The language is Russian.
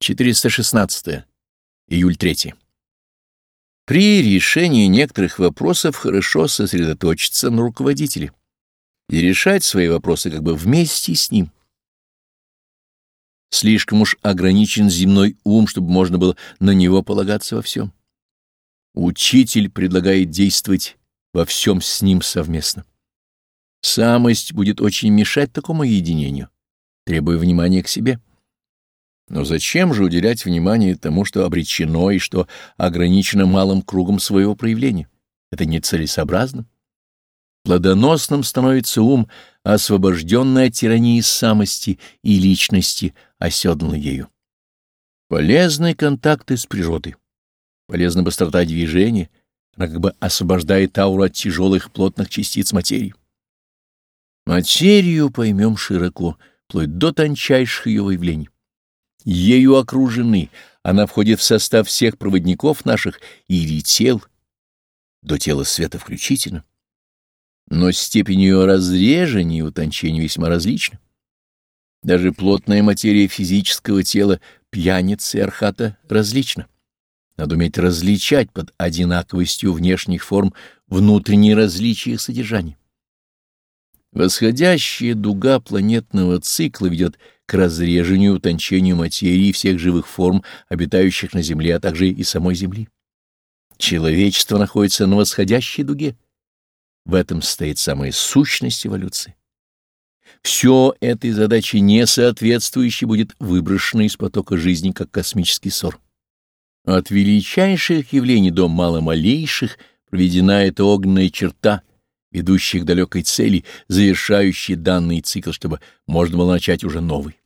416. Июль 3. При решении некоторых вопросов хорошо сосредоточиться на руководителе и решать свои вопросы как бы вместе с ним. Слишком уж ограничен земной ум, чтобы можно было на него полагаться во всем. Учитель предлагает действовать во всем с ним совместно. Самость будет очень мешать такому единению, требуя внимания к себе. Но зачем же уделять внимание тому, что обречено и что ограничено малым кругом своего проявления? Это нецелесообразно. Плодоносным становится ум, освобожденный от тирании самости и личности, оседланный ею. Полезны контакты с природой. Полезна быстрота движения, она как бы освобождает ауру от тяжелых плотных частиц материи. Материю поймем широко, вплоть до тончайших ее выявлений. Ею окружены, она входит в состав всех проводников наших или тел, до тела света включительно. Но степень ее разрежения и утончения весьма различна. Даже плотная материя физического тела пьяницы и архата различна. Надо уметь различать под одинаковостью внешних форм внутренние различия их содержания. Восходящая дуга планетного цикла ведет к разрежению и утончению материи всех живых форм, обитающих на Земле, а также и самой Земли. Человечество находится на восходящей дуге. В этом стоит самая сущность эволюции. Все этой задаче несоответствующей будет выброшено из потока жизни, как космический ссор. От величайших явлений до маломалейших проведена эта огненная черта — ведущих к далекой цели, завершающий данный цикл, чтобы можно было начать уже новый.